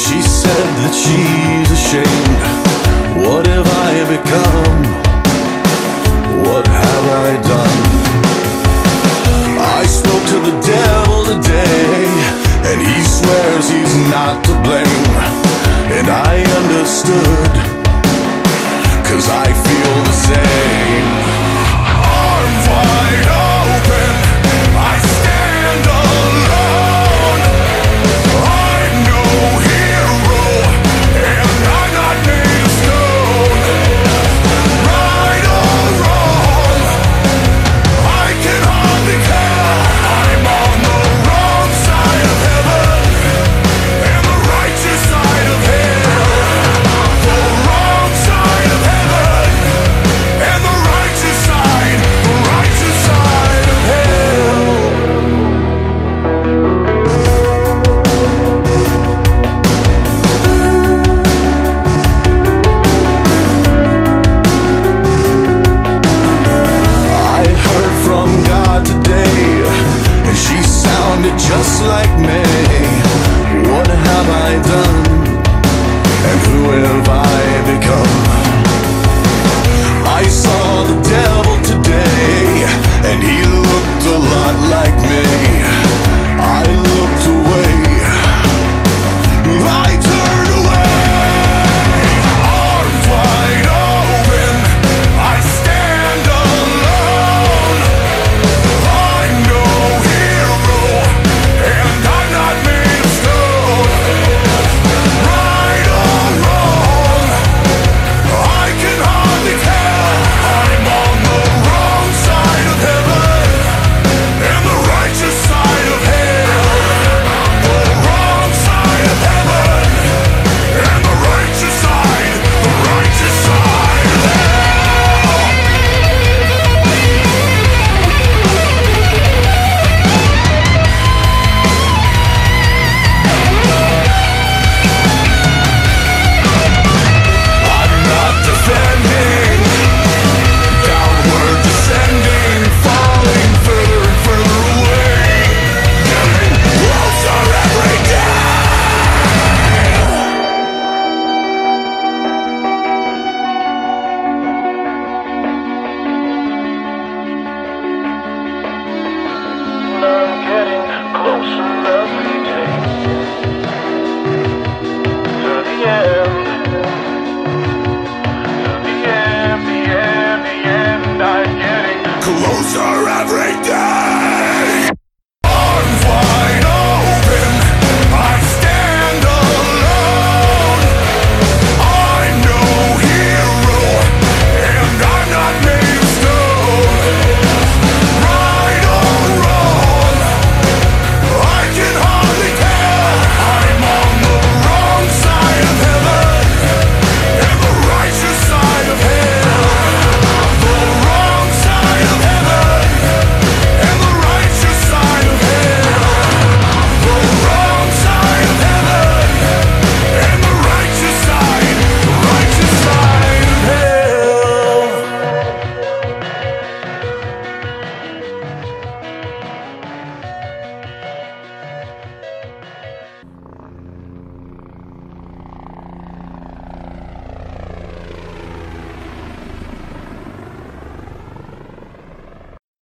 She said that she's ashamed. What have I become? What have I done? I spoke to the devil today, and he swears he's not to blame. And I understood. sounded just like me What have I done? And who have I become?